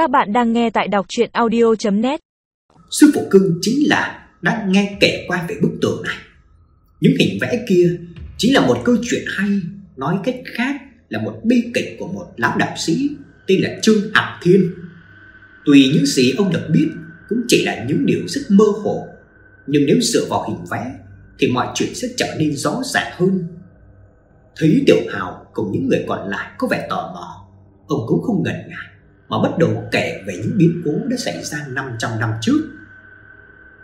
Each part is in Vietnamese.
Các bạn đang nghe tại đọc chuyện audio.net Sư phụ cưng chính là đang nghe kể qua về bức tường này. Những hình vẽ kia chính là một câu chuyện hay, nói cách khác là một bi kịch của một lão đạo sĩ tên là Trương Hạc Thiên. Tùy những gì ông được biết cũng chỉ là những điều rất mơ hồ, nhưng nếu dựa vào hình vẽ thì mọi chuyện sẽ trở nên rõ ràng hơn. Thấy Tiểu Hào cùng những người còn lại có vẻ tò mò, ông cũng không ngần ngại mà bắt đầu kể về những biến cố đã xảy ra 500 năm trước.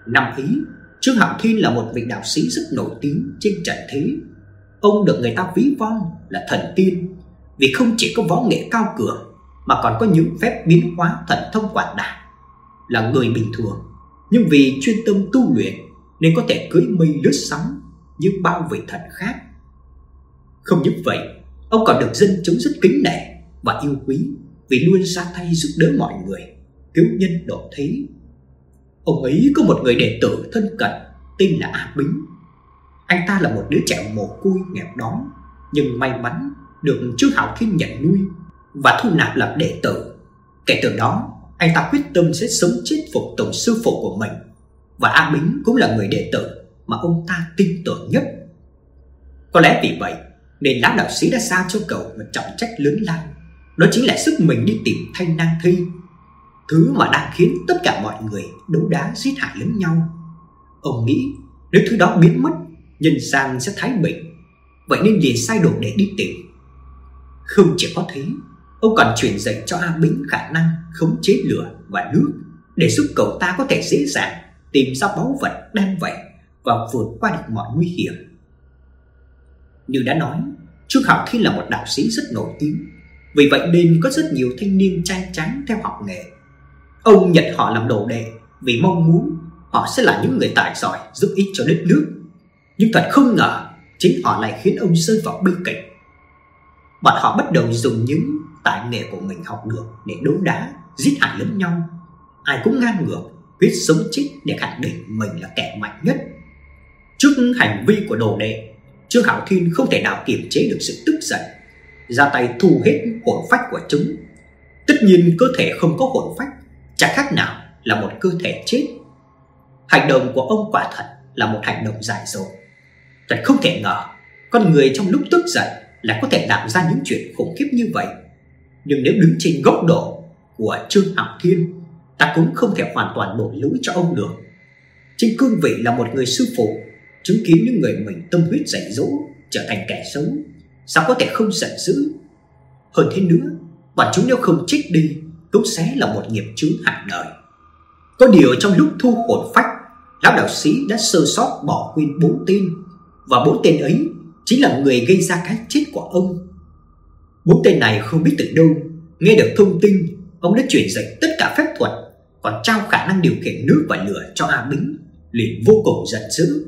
Năm ấy, Trương Hạo Thiên là một vị đạo sĩ rất nổi tiếng trên trần thế. Ông được người ta ví von là thần tiên vì không chỉ có võ nghệ cao cường mà còn có những phép biến hóa thần thông quảng đại. Là người bình thường, nhưng vì chuyên tâm tu luyện nên có thể cưỡi mây lướt sóng như bao vị thần khác. Không những vậy, ông còn được dân chúng rất kính nể và yêu quý vì luôn ra tay giúp đỡ mọi người, cứu nhân độ thế. Ông ấy có một người đệ tử thân cận tên là A Bính. Anh ta là một đứa trẻ mồ côi nghèo đói, nhưng may mắn được Trương Hạo Thiên nhận nuôi và thu nạp làm đệ tử. Kể từ đó, anh ta quyết tâm sẽ sống chết phục tùng sư phụ của mình và A Bính cũng là người đệ tử mà ông ta tin tưởng nhất. Có lẽ vì vậy nên lão đạo sĩ đã giao cho cậu một trọng trách lớn lao đó chính là sức mình đi tìm thanh năng thi. Thứ mà đang khiến tất cả mọi người đấu đá giết hại lẫn nhau. Ông nghĩ nếu thứ đó biến mất, Nhân gian sẽ thái bình. Vậy nên liền sai đồ để đi tìm. Không chỉ có thế, Ông còn truyền dạy cho A Bính khả năng khống chế lửa và nước Để giúp cậu ta có thể dễ dàng tìm ra báu vật đang vậy Và vượt qua được mọi nguy hiểm. Như đã nói, Trương Hạo Thiên là một đạo sĩ rất nổi tiếng vì vậy nên có rất nhiều thanh niên trai trắng theo học nghề. Ông nhận họ làm đồ đệ vì mong muốn họ sẽ là những người tài giỏi giúp ích cho đất nước. Nhưng thật không ngờ, chính họ lại khiến ông rơi vào bi kịch. Bọn họ bắt đầu dùng những tài nghệ của mình học được để đấu đá, giết hại lẫn nhau. Ai cũng ngang ngược, quyết sống chết để khẳng định mình là kẻ mạnh nhất. Trước hành vi của đồ đệ, Trương Hạo Thiên không thể nào kiềm chế được sự tức giận ra tay thu hết hồn phách của chúng. Tất nhiên cơ thể không có hồn phách chẳng khác nào là một cơ thể chết. Hành động của ông quả thật là một hành động dại dột. Thật không thể ngờ con người trong lúc tức giận lại có thể làm ra những chuyện khủng khiếp như vậy. Nhưng nếu đứng trên góc độ của Trương Hạo Thiên, ta cũng không thể hoàn toàn đổ lỗi cho ông được. Trên cương vị là một người sư phụ, chứng kiến những người mình tâm huyết dạy dỗ trở thành kẻ xấu Sao có thể không giận dữ? Hơn thế nữa, Bọn chúng nếu không trích đi, Cũng sẽ là một nghiệp chướng hại đời. Có điều trong lúc thu hồn phách, Lão đạo sĩ đã sơ sót bỏ quên bốn tên, Và bốn tên ấy Chính là người gây ra cái chết của ông. Bốn tên này không biết từ đâu, Nghe được thông tin, Ông đã chuyển dạy tất cả phép thuật, Còn trao khả năng điều khiển nước và lửa cho A Bính, liền vô cùng giận dữ.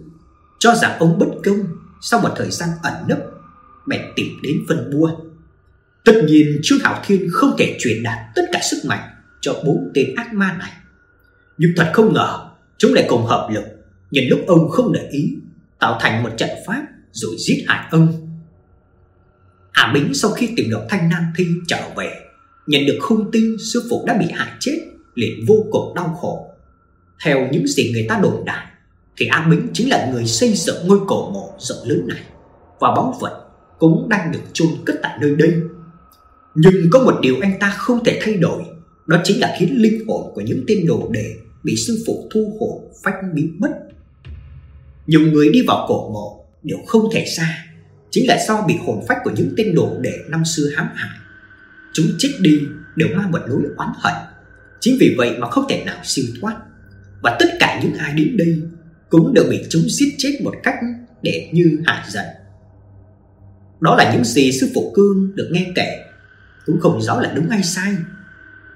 Cho rằng ông bất công, Sau một thời gian ẩn nấp bèn tìm đến phân bua. Tất nhiên Trương Hạo Thiên không thể truyền đạt tất cả sức mạnh cho bốn tên ác ma này. Nhưng thật không ngờ, chúng lại cùng hợp lực, nhân lúc ông không để ý, tạo thành một trận pháp rồi giết hại ông. Hà Bính sau khi tìm được Thanh Nam Thi trở về, nhận được hung tin sư phụ đã bị hại chết, liền vô cùng đau khổ. Theo những gì người ta đồn đại, thì A Bính chính là người xây dựng ngôi cổ mộ rộng lớn này và báu vật cũng đang được chôn cất tại nơi đây. Nhưng có một điều anh ta không thể thay đổi, đó chính là khiến linh hồn của những tên đồ đệ bị sư phụ thu hồn phách biến mất. Nhiều người đi vào cổ mộ đều không thể xa, chính là do bị hồn phách của những tên đồ đệ năm xưa hãm hại. Chúng chết đi đều mang một nỗi oán hận, chính vì vậy mà không thể nào siêu thoát. Và tất cả những ai đến đây cũng đều bị chúng giết chết một cách để như hại giận. Đó là những gì sư phụ Cương được nghe kể. Cũng không rõ là đúng hay sai,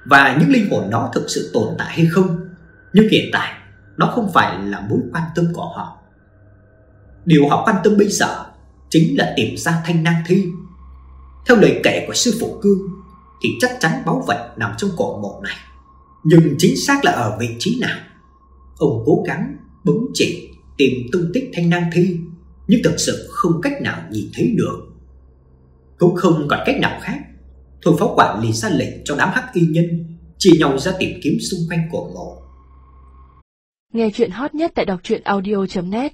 Và những linh hồn đó thực sự tồn tại hay không. Nhưng hiện tại, Nó không phải là mối quan tâm của họ. Điều họ quan tâm bây giờ Chính là tìm ra thanh năng thi. Theo lời kể của sư phụ Cương, Thì chắc chắn báu vật nằm trong cổ mộ này. Nhưng chính xác là ở vị trí nào, Ông cố gắng bấm chỉ tìm tung tích thanh năng thi, Nhưng thực sự không cách nào nhìn thấy được cũng không còn cách nào khác Thôi phó quản lý ra lệnh cho đám hắc y nhân chia nhau ra tìm kiếm xung quanh cổ mộ. Nghe chuyện hot nhất tại đọc truyện audio.net